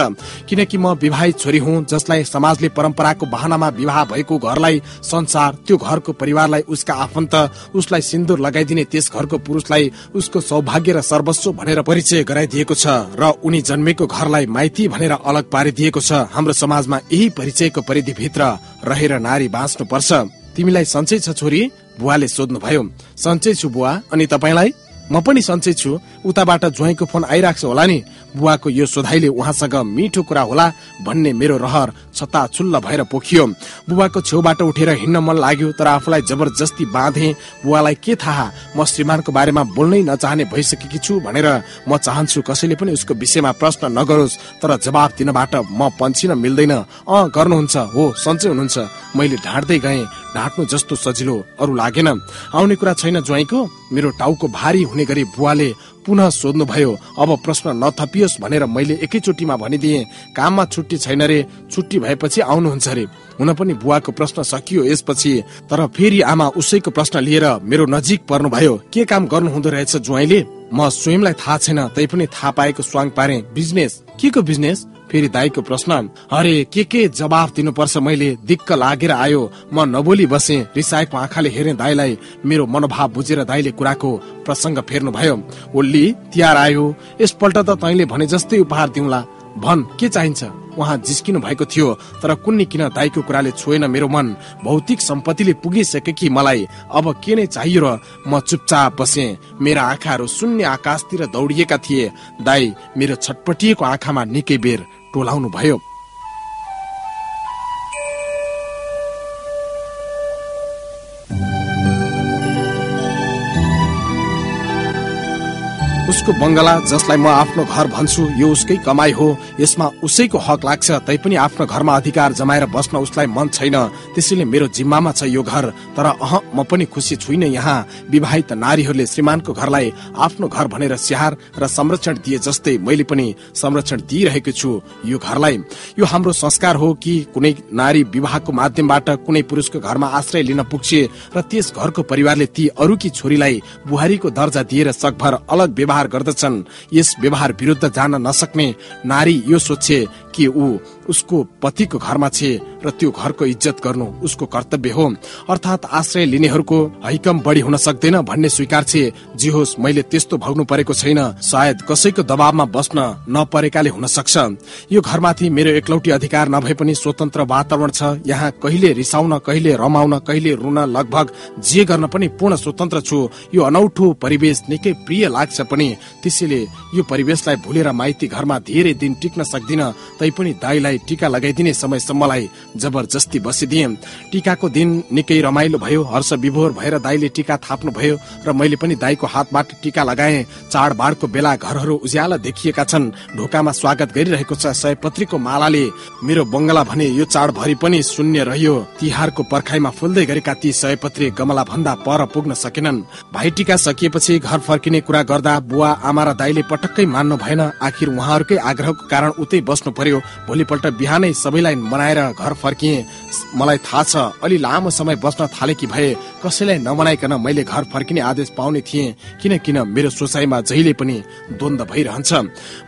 किनकि म विवाहित छोरी हुँ जसलाई समाजले परम्पराको बहानामा विवाह भएको घरलाई संसार त्यो घरको परिवारलाई उसका आफन्त उसलाई सिन्दुर लगाइदिने त्यस घरको पुरुषलाई उसको सौभाग्य र सर्वस्व भनेर परिचय गराइदिएको छ र उनी जन्मेको घरलाई माइती भनेर अलग पारिदिएको छ। हाम्रो समाजमा यही परिचयको परिधिभित्र रहेर नारी बाँच्नु पर्छ तिमीलाई सन्चै छ छोरी बुवाले सोध्नुभयो। सन्चै छु बुवा अनि तपाईँलाई? म पनि सन्चै छु। उताबाट ज्वाइँको फोन आइरहेको छ होला नि। बुवाको यो सोधाइले उहाँसँग मिठो कुरा होला भन्ने मेरो रहर छता छुल्ल भएर पोखियो। बुबाको छेउबाट उठेर हिँड्न मन लाग्यो तर आफूलाई जबरजस्ती बाँधे। बुवालाई के थाहा? म श्रीमानको बारेमा बोल्नै नचाहने भइसकेकी छु भनेर म चाहन्छु कसैले पनि उसको विषयमा प्रश्न नगरोस् तर जवाब दिनबाट म पन्छिन मिल्दैन। अ गर्नुहुन्छ। हो सन्चै हुनुहुन्छ। मैले ढाँट्दै गएँ। ढाँट्नु जस्तो सजिलो अरू लागेन। आउने कुरा छैन ज्वाइँको। मेरो टाउको भारी हुने गरी बुवाले पुनः सोध्नुभयो अब प्रश्न नथपियोस् भनेर मैले एकैचोटिमा भनिदिए। काममा छुट्टी छैन रे छुट्टी भएपछि आउनुहुन्छ अरे हुन पनि बुवाको प्रश्न सकियो यसपछि तर फेरि आमा उसैको प्रश्न लिएर मेरो नजिक पर्नुभयो। के काम गर्नु हुँदो रहेछ ज्वाइँले? म स्वयंलाई थाहा छैन तैपनि थाहा पाएको स्वाङ पारे। बिजनेस? के को बिजनेस? फेरि दाईको प्रश्न अरे के के जवाफ दिनुपर्छ मैले दिक्क लागेर आयो? म नबोली बसे रिसाएको आँखाले हेरे दाईलाई। मेरो मनोभाव बुझेर दाईले कुराको प्रसङ्ग फेर्नु भयो ओल्ली तिहार आयो। यसपल्ट त तैले भने जस्तै उपहार दिउँला। भन के चाहिन्छ? उहाँ जिस्किनु भएको थियो तर कुन्नी किन दाईको कुराले छोएन मेरो मन? भौतिक सम्पत्तिले पुगिसके कि मलाई? अब के नै चाहियो र म चुपचाप बसे। मेरा आँखाहरू शून्य आकाशतिर दौडिएका थिए। दाई मेरो छटपटिएको आँखामा निकै बेर टोलाउनु उसको बङ्गला जसलाई म आफ्नो घर भन्छु यो उसकै कमाई हो। यसमा उसैको हक लाग्छ तैपनि आफ्नो घरमा अधिकार जमाएर बस्न उसलाई मन छैन। त्यसैले मेरो जिम्मामा छ यो घर। तर अह म पनि खुसी छुइनँ यहाँ। विवाहित नारीहरूले श्रीमानको घरलाई आफ्नो घर भनेर स्याहार र संरक्षण दिए जस्तै मैले पनि संरक्षण दिइरहेको छु। यो घरलाई यो हाम्रो संस्कार हो कि कुनै नारी विवाहको माध्यमबाट कुनै पुरुषको घरमा आश्रय लिन पुग्छे र त्यस घरको परिवारले ती अरूकी छोरीलाई बुहारीको दर्जा दिएर सकभर अलग व्यवहार व्यवहार गर्दछन्। यस व्यवहार विरुद्ध जान नसक्ने नारी यो सोचे कि ऊ उसको पतिको घरमा छे र त्यो घरको इज्जत गर्नु उसको कर्तव्य हो। अर्थात् आश्रय लिनेहरूको हैकम बढी हुन सक्दैन भन्ने स्वीकार छे जे होस् मैले त्यस्तो भोग्नु परेको छैन। सायद कसैको दबावमा बस्न नपरेकाले हुन सक्छ। यो घरमाथि मेरो एकलौटी अधिकार नभए पनि स्वतन्त्र वातावरण छ। यहाँ कहिले रिसाउन कहिले रमाउन कहिले रुन लगभग जे गर्न पनि पूर्ण स्वतन्त्र छु। यो अनौठो परिवेश निकै प्रिय लाग्छ पनि। त्यसैले यो परिवेशलाई भुलेर माइती घरमा धेरै दिन टिक्न सक्दिन। तैपनि दाईलाई टिका लगाइदिने समयसम्मलाई जबरजस्ती बसिदिए टिकाको दिन निकै रमाइलो भयो हर्ष विभोर भएर दाईले टिका थाप्नु भयो र मैले पनि दाईको हातबाट टिका लगाए। चाडबाडको बेला घरहरू उज्याला देखिएका छन्। ढोकामा स्वागत गरिरहेको छ सयपत्रीको मालाले। मेरो बङ्गला भने यो चाडभरि पनि शून्य रह्यो। तिहारको पर्खाइमा फुल्दै गरेका ती सयपत्री गमला भन्दा पर पुग्न सकेनन्। भाइ टिका सकिएपछि घर फर्किने कुरा गर्दा बुवा आमा र दाईले पटक्कै मान्नु भएन। आखिर उहाँहरूकै आग्रहको कारण उतै बस्नु पर्यो। भोलिपल्ट बिहानै सबैलाई मनाएर घर फर्किए। मलाई थाहा छ अलि लामो समय बस्न थालेकी भए कसैलाई नमनाइकन मैले घर फर्किने आदेश पाउने थिएँ किन किन मेरो सोचाइमा जहिले पनि द्वन्द भइरहन्छ।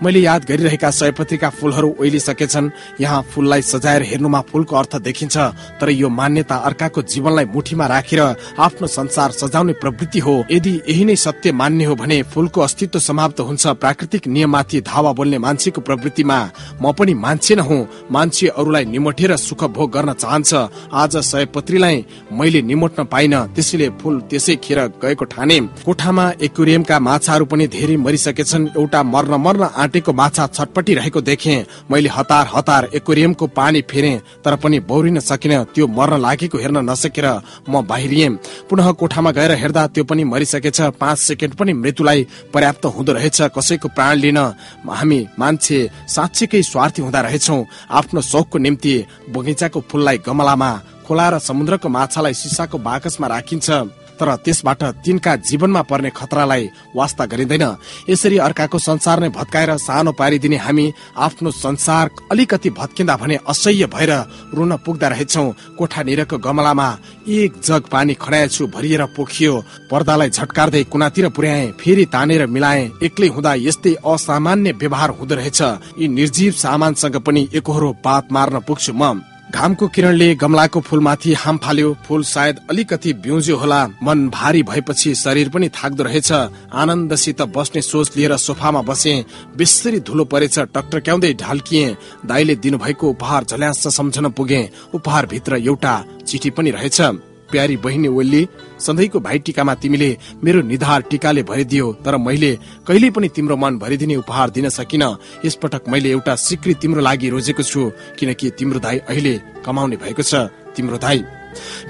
मैले याद गरिरहेका सयपत्रीका फुलहरू ओइलिसकेछन्। यहाँ फुललाई सजाएर हेर्नुमा फुलको अर्थ देखिन्छ तर यो मान्यता अर्काको जीवनलाई मुठीमा राखेर आफ्नो संसार सजाउने प्रवृत्ति हो। यदि यही नै सत्य मान्ने हो भने फुलको अस्तित्व समाप्त हुन्छ। प्राकृतिक नियममाथि धावा बोल्ने मान्छेको प्रवृत्तिमा म पनि मान्छे न हुँ। मान्छे अरूलाई निमोटेर सुख भोग गर्न चाहन्छ। आज सयपत्रीलाई मैले निमोट्न पाइन त्यसैले फुल त्यसै खेर गएको ठाने। कोठामा एक्युरियमका माछाहरू पनि धेरै मरिसकेछन्। एउटा मर्न मर्न आँटेको माछा छटपटी रहेको देखे। मैले हतार हतार एक्युरियमको पानी फेरे तर पनि बौरिन सकिन त्यो मर्न लागेको हेर्न नसकेर म बाहिरिए। पुनः कोठामा गएर हेर्दा त्यो पनि मरिसकेछ। पाँच सेकेन्ड पनि मृत्युलाई पर्याप्त हुँदो रहेछ। कसैको प्राण लिन हामी मान्छे साँच्चीकै स्वार्थी हुँदा रहेछौ। आफ्नो शौकको निम्ति बगैँचाको फुललाई गमलामा खोला र समुद्रको माछालाई सिसाको बाकसमा राखिन्छ। तर त्यसबाट तिनका जीवनमा पर्ने खतरालाई वास्ता गरिँदैन। यसरी अर्काको संसार नै भत्काएर सानो पारिदिने हामी आफ्नो संसार अलिकति भत्किँदा भने असह्य भएर रुन पुग्दा रहेछौ। कोठा निरको गमलामा एक जग पानी खडाएछु भरिएर पोखियो। पर्दालाई झट्कार्दै कुनातिर पुर्याए फेरि तानेर मिलाए। एक्लै हुँदा यस्तै असामान्य व्यवहार हुँदो रहेछ। यी निर्जीव सामानसँग पनि एकहोरो बात मार्न पुग्छु म। घामको किरणले गमलाको फूलमाथि हाम फाल्यो। फूल सायद अलिकति बिउज्यो होला। मन भारी भएपछि शरीर पनि थाक्दो रहेछ। आनन्दसित बस्ने सोच लिएर सोफामा बसे। बेसरी धुलो परेछ। टक्टक्याउँदै ढाल्किए। दाईले दिनुभएको उपहार झल्यास सम्झन पुगे। उपहार भित्र एउटा चिठी पनि रहेछ। प्यारी बहिनी ओल्ली सधैँको भाइ टिकामा तिमीले मेरो निधार टिकाले भरिदियो तर मैले कहिले पनि तिम्रो मन भरिदिने उपहार दिन सकिन। यसपटक मैले एउटा सिक्री तिम्रो लागि रोजेको छु किनकि तिम्रो दाई अहिले कमाउने भएको छ तिम्रो दाई।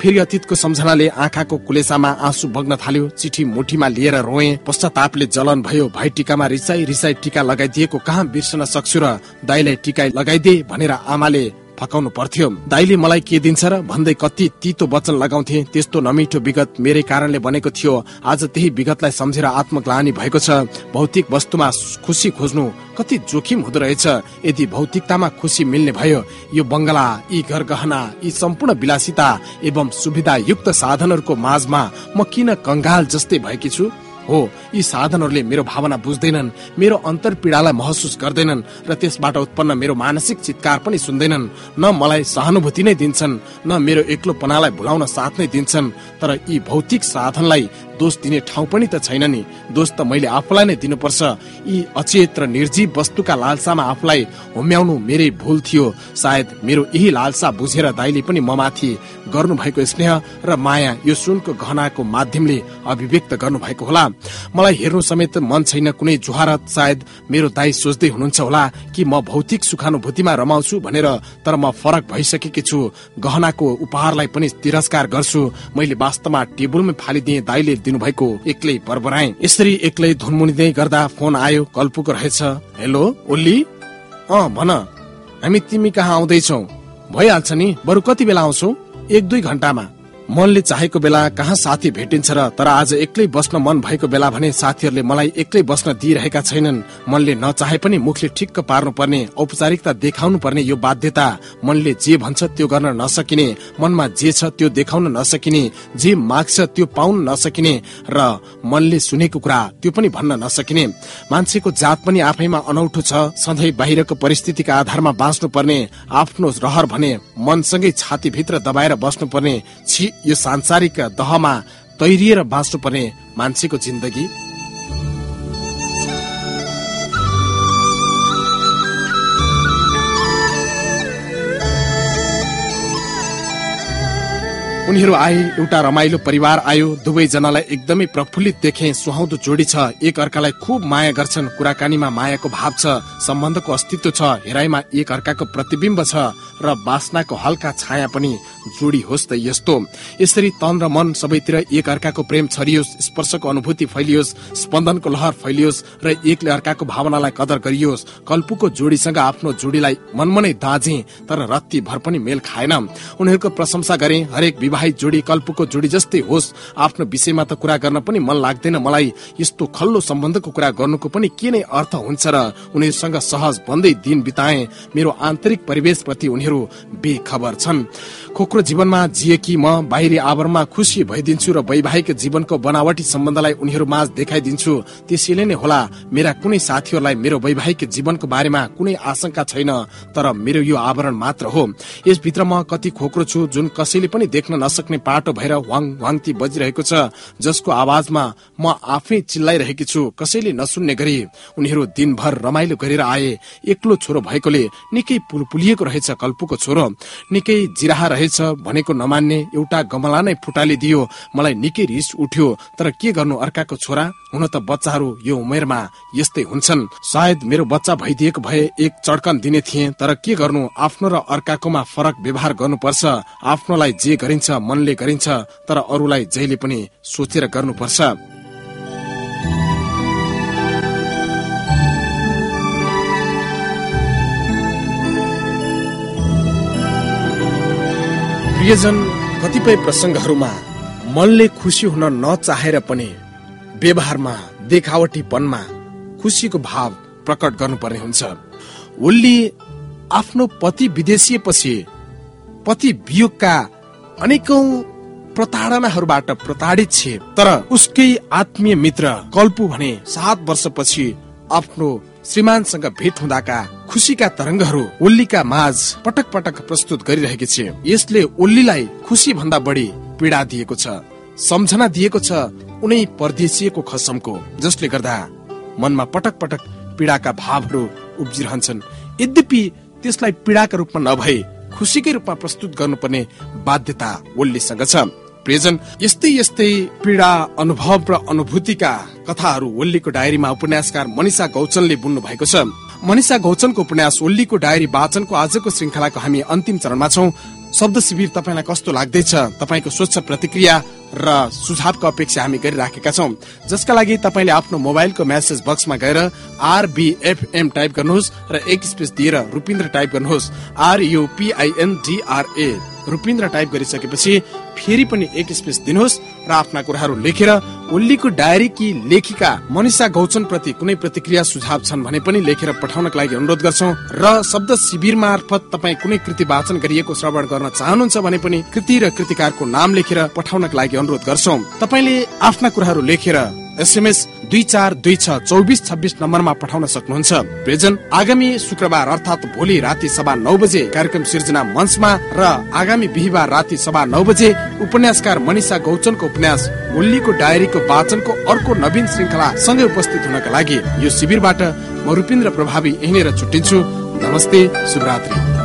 फेरि अतीतको सम्झनाले आँखाको कुलेसामा आँसु बग्न थाल्यो चिठी मुठीमा लिएर रोए पश्चातापले जलन भयो भाइ टिकामा रिसाई रिसाई टिका लगाइदिएको कहाँ बिर्सन सक्छु र दाईलाई टिका लगाइदिए भनेर आमाले फकाउनु पर्थ्यो। दाईले मलाई के दिन्छ र भन्दै कति तितो वचन लगाउँथे त्यस्तो नमिठो विगत मेरै कारणले बनेको थियो। आज त्यही विगतलाई सम्झेर आत्मग्लानी भएको छ। भौतिक वस्तुमा खुसी खोज्नु कति जोखिम हुँदो रहेछ। यदि भौतिकतामा खुसी मिल्ने भयो यो बङ्गला यी घर गहना यी सम्पूर्ण विलासिता एवं सुविधायुक्त साधनहरूको माझमा म किन कंगाल जस्तै भएकी छु? हो। यी साधनहरूले मेरो भावना बुझ्दैनन् मेरो अन्तर पीडालाई महसुस गर्दैनन् र त्यसबाट उत्पन्न मेरो मानसिक चितकार पनि सुन्दैनन्। न मलाई सहानुभूति नै दिन्छन् न मेरो एक्लोपनालाई भुलाउन साथ नै दिन्छन् तर यी भौतिक साधनलाई दोष दिने ठाउँ पनि त छैन नि। दोष त मैले आफूलाई नै दिनुपर्छ। यी अचेत र निर्जीव वस्तुका लालसामा आफूलाई होम्याउनु मेरै भूल थियो। सायद मेरो यही लालसा बुझेर दाइले पनि गर्नु भएको स्नेह र माया यो सुनको गहनाको माध्यमले अभिव्यक्त गर्नु भएको होला। मलाई हेर्नु समेत मन छैन कुनै जुहारत सायद मेरो दाई सोच्दै हुनुहुन्छ होला कि म भौतिक सुखानुभूतिमा रमाउँछु भनेर तर म फरक भइसकेकी छु। गहनाको उपहारलाई पनि तिरस्कार गर्छु। मैले वास्तवमा टेबलमै फालिदिए दाईले दिनुभएको एक्लै बरबराए यसरी एक्लै धुनमुनिँदै गर्दा फोन आयो कल्पुको रहेछ। हेलो ओली अँ भन। हामी तिमी कहाँ आउँदैछौ? भइहाल्छ नि। बरु कति बेला आउँछौ? एक दुई घन्टामा। मनले चाहेको बेला कहाँ साथी भेटिन्छ र तर आज एक्लै बस्न मन भएको बेला भने साथीहरूले मलाई एक्लै बस्न दिइरहेका छैनन्। मनले नचाहे पनि मुखले ठिक्क पार्नु पर्ने औपचारिकता देखाउनु पर्ने यो बाध्यता मनले जे भन्छ त्यो गर्न नसकिने मनमा जे छ त्यो देखाउन नसकिने जे माग्छ त्यो पाउन नसकिने र मनले सुनेको कुरा त्यो पनि भन्न नसकिने। मान्छेको जात पनि आफैमा अनौठो छ सधैँ बाहिरको परिस्थितिका आधारमा बाँच्नु पर्ने आफ्नो रहर भने मनसँगै छातीभित्र दबाएर बस्नु पर्ने यो सांसारिक दहमा तैरिएर बाँच्नु पर्ने मान्छेको जिन्दगी उनीहरू आए एउटा रमाइलो परिवार आयो दुवैजनालाई एकदमै प्रफुल्लित देखे सुहाउँदो जोडी छ। एक अर्कालाई खुब माया गर्छन्। कुराकानीमा मायाको भाव छ सम्बन्धको अस्तित्व छ हेराइमा एक अर्काको प्रतिबिम्ब छ र बासनाको हल्का छाया पनि जोडी होस् त यस्तो। यसरी तन र मन सबैतिर एक अर्काको प्रेम छरियोस् स्पर्शको अनुभूति फैलियोस् स्पन्दनको लहर फैलियोस् र एकले अर्काको भावनालाई कदर गरियोस्। कल्पुको जोडीसँग आफ्नो जोडीलाई मनमनै दाजे तर रत्ती भर पनि मेल खाएन। उनीहरूको प्रशंसा गरे हरेक विवाहित जोडी कल्पुको जोडी जस्तै होस् आफ्नो विषयमा त कुरा गर्न पनि मन लाग्दैन मलाई। यस्तो खल्लो सम्बन्धको कुरा गर्नुको पनि के नै अर्थ हुन्छ र उनीहरूसँग सहज भन्दै दिन बिताए। मेरो आन्तरिक परिवेश प्रति उनीहरू बेखबर छन्। खोक्रो जीवनमा जिएकी म बाहिरी आवरणमा खुसी भइदिन्छु र वैवाहिक जीवनको बनावटी सम्बन्धलाई उनीहरू माझ देखाइदिन्छु। त्यसैले नै होला मेरा कुनै साथीहरूलाई मेरो वैवाहिक जीवनको बारेमा कुनै आशंका छैन तर मेरो यो आवरण मात्र हो। यसभित्र म कति खोक्रो छु जुन कसैले पनि देख्न नसक्ने पाटो भएर वाङ वाङती बजिरहेको छ जसको आवाजमा म आफै चिल्लाइरहेकी छु। कसैले नसुन्ने गरी उनीहरू दिनभर रमाइलो गरेर आए। एक्लो छोरो भएकोले निकै पुलपुलिएको रहेछ कल्पुको छोरो। निकै जिराहा रहेछ भनेको नमान्ने एउटा गमला नै फुटालिदियो मलाई निकै रिस उठ्यो। तर के गर्नु अर्काको छोरा? हुन त बच्चाहरू यो उमेरमा यस्तै हुन्छन्। सायद मेरो बच्चा भइदिएको भए एक चड्कन दिने थिए। तर के गर्नु? आफ्नो र अर्काकोमा फरक व्यवहार गर्नुपर्छ। आफ्नोलाई जे गरिन्छ मनले गरिन्छ तर अरूलाई जहिले पनि सोचेर गर्नुपर्छ। प्रियजन कतिपय प्रसङ्गहरूमा मनले खुसी हुन नचाहेर पनि व्यवहारमा देखावटीपनमा खुसीको भाव प्रकट गर्नुपर्ने हुन्छ। ओल्ली आफ्नो पति विदेशिएपछि पति वियोगका अनेकौं प्रताडनाहरूबाट प्रताडित छे तर उसकै आत्मीय मित्र कल्पु भने सात वर्षपछि आफ्नो श्रीमानसँग भेट हुँदाका खुसीका तरङ्गहरू ओल्लीका माझ पटक पटक प्रस्तुत गरिरहेकी छे। यसले ओल्लीलाई खुसी भन्दा बढी पीडा दिएको छ सम्झना दिएको छ उनै परदेशिएको खसमको जसले गर्दा मनमा पटक पटक पीडाका भावहरू उब्जिरहन्छन्। यद्यपि त्यसलाई पीडाका रूपमा नभए खुसीकै रूपमा प्रस्तुत गर्नुपर्ने बाध्यता ओल्लीसँग छ। प्रियजन यस्तै यस्तै पीडा अनुभव र अनुभूतिका कथाहरू ओल्लीको डायरीमा उपन्यासकार मनिषा गौचनले बुन्नु भएको छ। मनिषा गौचनको उपन्यास ओल्लीको डायरी वाचनको आजको श्रृङ्खलाको हामी अन्तिम चरणमा छौँ। शब्द शिविर तपाईँलाई कस्तो लाग्दैछ तपाईँको स्वच्छ प्रतिक्रिया र सुझावको अपेक्षा हामी गरिराखेका छौँ। जसका लागि तपाईँले आफ्नो मोबाइलको म्यासेज बक्समा गएर आरबिएफएम टाइप गर्नुहोस् र एक स्पेस दिएर रुपिन्द्र टाइप गर्नुहोस्। आरयुपिआइएनडिआरए। रुपिन्द्र टाइप गरिसकेपछि फेरि पनि एक स्पेस दिनुहोस् र आफ्ना कुराहरू लेखेर ओल्लीको डायरी कि लेखिका मनिषा गौचन प्रति कुनै प्रतिक्रिया सुझाव छन् भने पनि लेखेर पठाउनका लागि अनुरोध गर्छौँ र शब्द शिविर मार्फत तपाईँ कुनै कृति वाचन गरिएको श्रवण गर्न चाहनुहुन्छ भने पनि कृति र कृतिकारको नाम लेखेर पठाउनका लागि अनुरोध गर्छौँ। तपाईँले आफ्ना कुराहरू लेखेर एसएमएस दुई चार दुई छ चौबिस छब्बिस नम्बरमा पठाउन सक्नुहुन्छ। प्रेजन आगामी शुक्रबार अर्थात् भोलि राति सभा नौ बजे कार्यक्रम सिर्जना मञ्चमा र आगामी बिहिबार राति सभा नौ बजे उपन्यासकार मनिषा गौचनको उपन्यास होलीको डायरीको वाचनको अर्को नवीन श्रृङ्खला सँगै उपस्थित हुनका लागि यो शिविरबाट म रूपिन्द्र प्रभावी यहीँनिर छुट्टिन्छु। नमस्ते शुभरात्री।